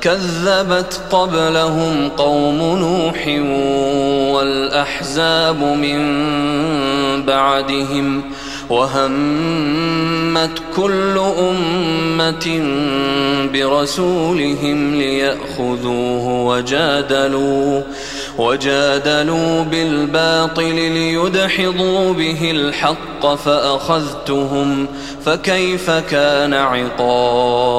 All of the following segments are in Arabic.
كذبت قبلهم قوم نوح والأحزاب من بعدهم وهمت كل أمة برسولهم ليأخذوه وجادلوا وجادلوا بالباطل ليدحضوا به الحق فأخذتهم فكيف كان عقاب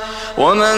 ومن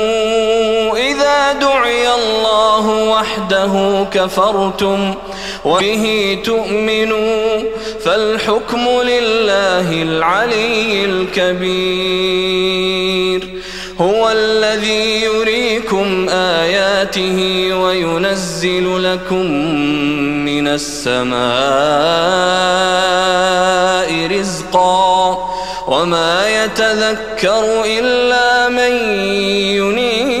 وحده كفرتم وبه تؤمنوا فالحكم لله العلي الكبير هو الذي يريكم آياته وينزل لكم من السماء رزقا وما يتذكر إلا من ينيب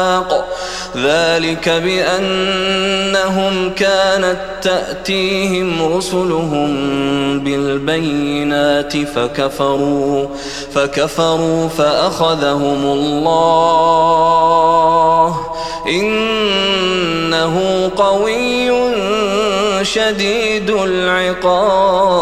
ذلك بأنهم كانت تأتيهم رسلهم بالبينات فكفروا فكفروا فأخذهم الله. إنه قوي شديد العقاب.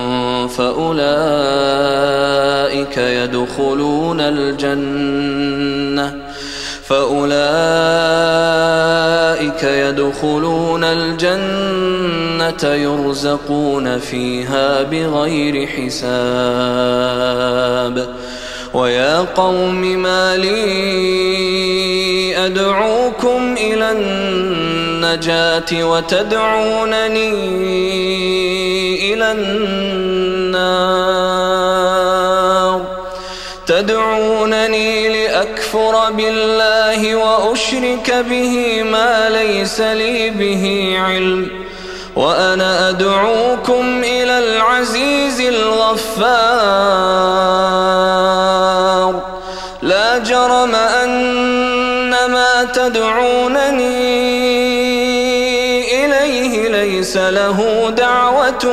فأولئك يدخلون الجنة فأولئك يدخلون الجنة يرزقون فيها بغير حساب ويا قوم ما لي أدعوكم إلى النجاة وتدعونني إلى النار. تدعونني لأكفر بالله وأشرك به ما ليس لي به علم. وأنا أدعوكم إلى العزيز الغفار. لا جرم أن ما تدعونني إليه ليس له دعوة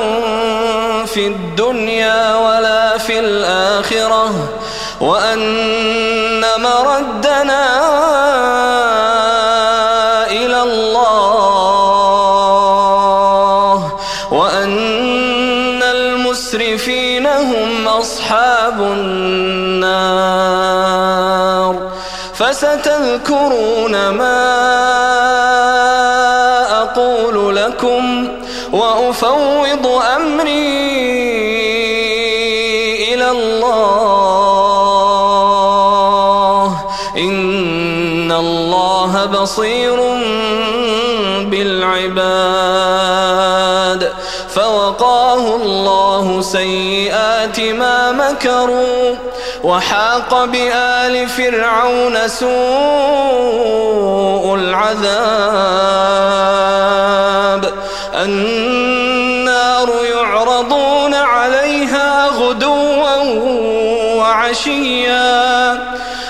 في الدنيا ولا في الآخرة وأن مردنا مكروا وحاق بآل فرعون سوء العذاب. النار يعرضون عليها غدوا وعشيا.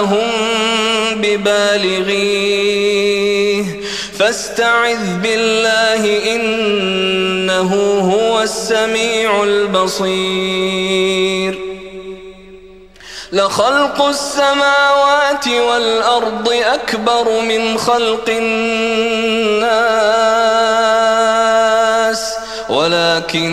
هم ببالغيه. فاستعذ بالله إنه هو السميع البصير. لخلق السماوات والأرض أكبر من خلق الناس ولكن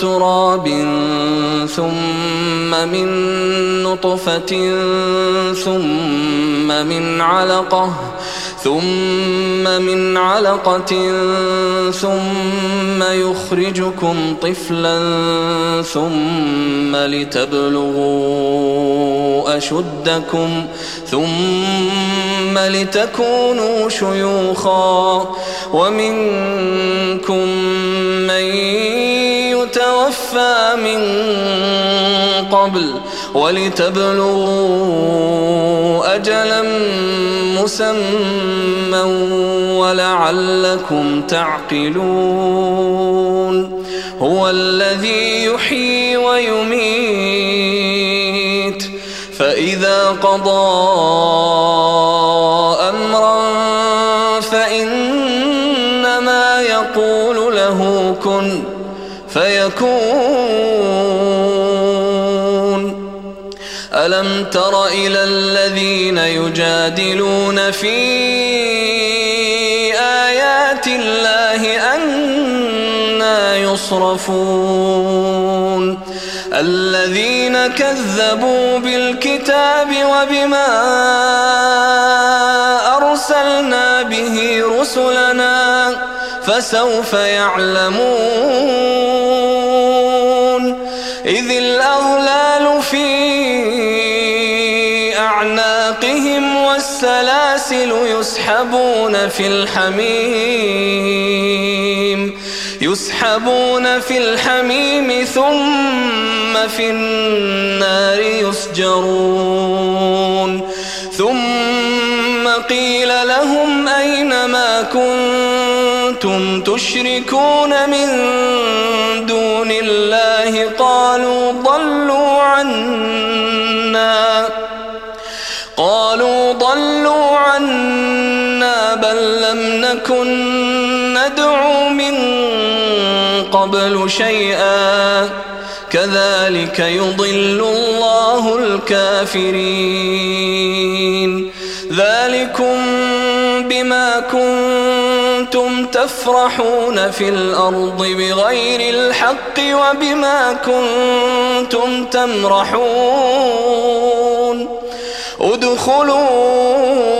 تراب ثم من نطفة ثم من علقة ثم من علقة ثم يخرجكم طفلا ثم لتبلغوا أشدكم ثم لتكونوا شيوخا ومنكم من يتوفى من قبل ولتبلغوا أجلا مسمى ولعلكم تعقلون هو الذي يحيي ويميت فإذا قضى يجادلون في آيات الله أنا يصرفون. الذين كذبوا بالكتاب وبما أرسلنا به رسلنا فسوف يعلمون. والسلاسل يسحبون في الحميم يسحبون في الحميم ثم في النار يسجرون. ثم قيل لهم أين ما كنتم تشركون من دون الله؟ قالوا ضلوا عنا. نكن ندعو من قبل شيئا كذلك يضل الله الكافرين. ذلكم بما كنتم تفرحون في الأرض بغير الحق وبما كنتم تمرحون. ادخلوا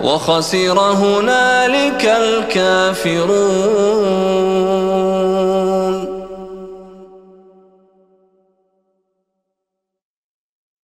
وخسر هنالك الكافرون.